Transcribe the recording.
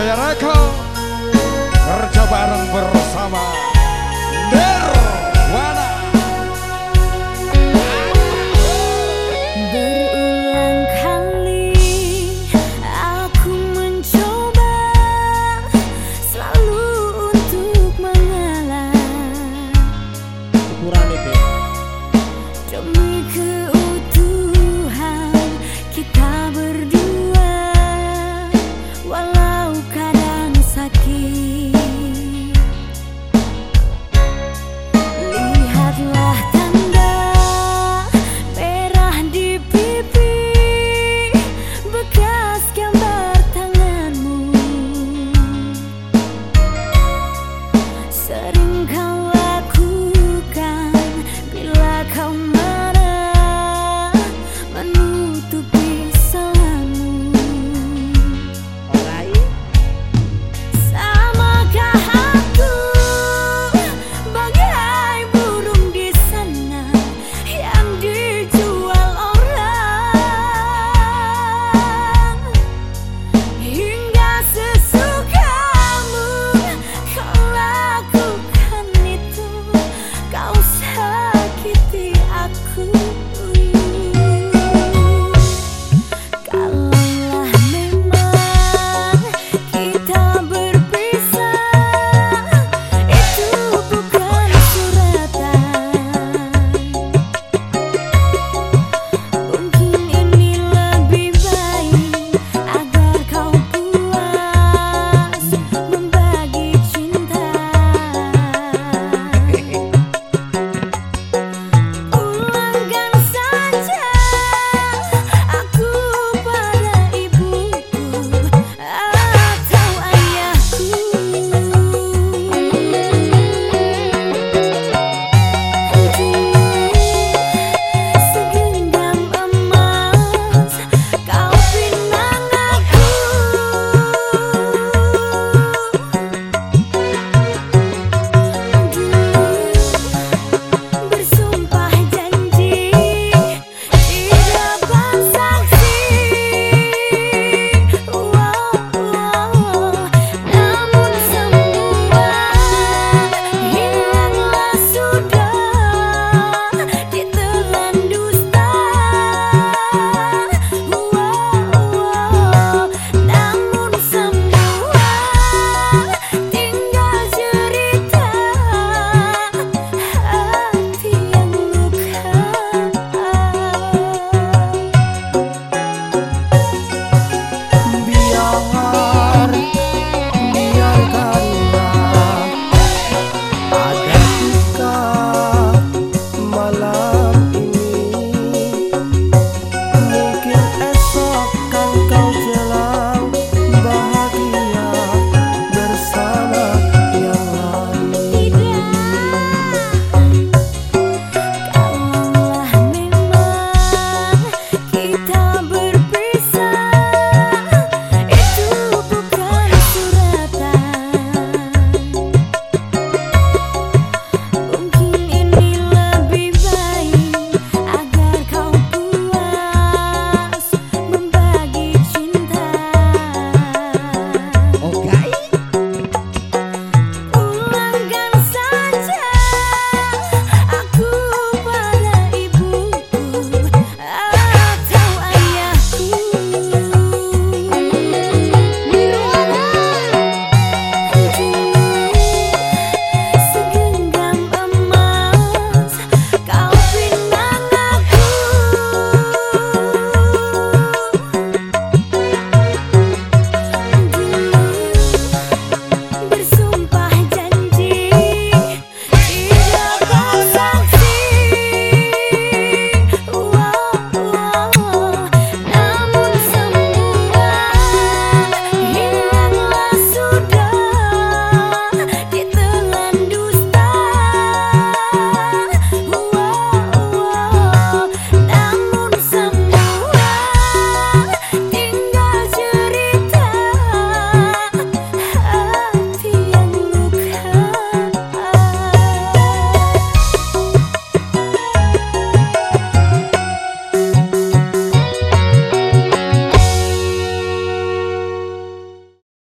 Jaya Reko Kerja bareng bersama.